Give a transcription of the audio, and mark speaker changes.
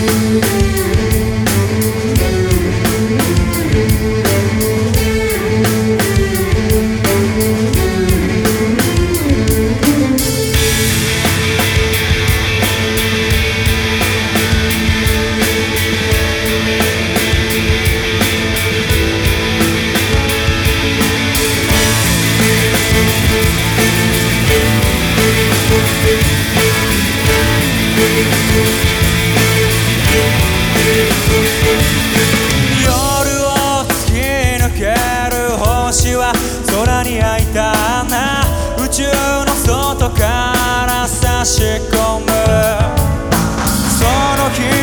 Speaker 1: Música 星は空に開いた穴。宇宙の外から差し込む。その日